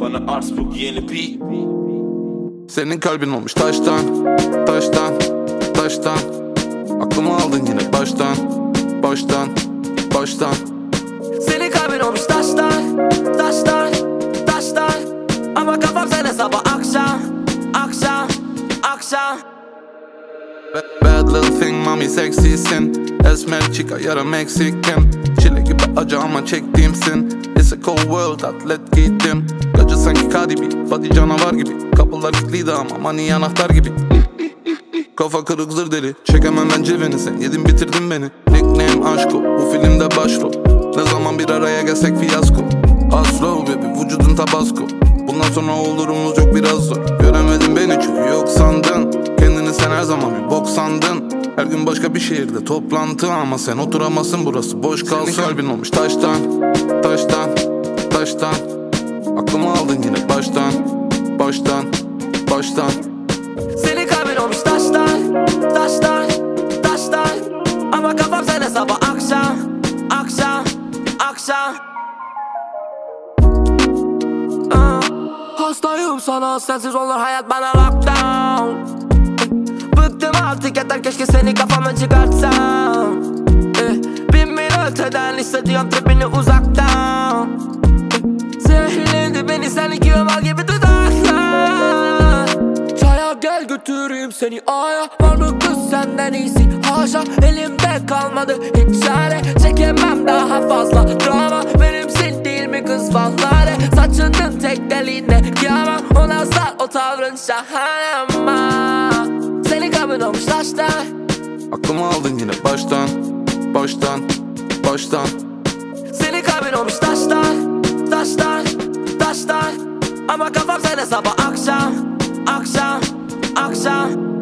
Mars bu yeni beat Senin kalbin olmuş taştan, taştan, taştan. Aklımı aldın yine baştan, baştan, baştan. Senin kalbin olmuş taştan, taştan, taştan. Ama kafam sene sabah akşam, akşam, akşam. Bad little thing mami seksisin Esmer chica yarım eksikim Çile gibi acı ama çektiğimsin. It's a cold world atlet giydim Cardi B Body canavar gibi. Kapılar kilitliydi ama money anahtar gibi. Kafa kırık zır deli Çekemem ben cevini sen Yedin bitirdin beni. Nickname aşko Bu filmde başrol. Ne zaman bir araya gelsek fiyasko. Aslo baby vücudun tabasco. Bundan sonra olurumuz yok biraz zor. Göremedin beni çünkü yok sandın. Kendini sen her zaman bir bok sandın. Her gün başka bir şehirde toplantı Ama sen oturamazsın burası. Boş kalsın. Senin kalbin olmuş. Taştan Taştan Taştan Aklımı aldın yine baştan Baştan Baştan. Senin kalbin olmuş taştan, taştan, taştan Ama kafam sene sabah akşam, akşam, akşam. Aa, Hastayım sana sensiz olur hayat bana lockdown. Bıktım artık yeter keşke seni kafamdan çıkartsam. Eh, Bin mil öteden hissediyorum tribini uzaktan beni sen iki yıl gibi dudaklar Çaya gel götüreyim seni aya. Var mı kız senden iyisi? Haşa elimde kalmadı hiç çare. Çekemem daha fazla drama. Benimsin değil mi kız vallahi Saçının tek deliğinde Yaman ona sar o tavrın şahane ama. Senin kabın olmuş taştan Aklımı aldın yine baştan Baştan Baştan. Senin kalbin olmuş taştan, Abstand, aber Kopf ab, sein ist aber Aksha, Aksha, Aksha.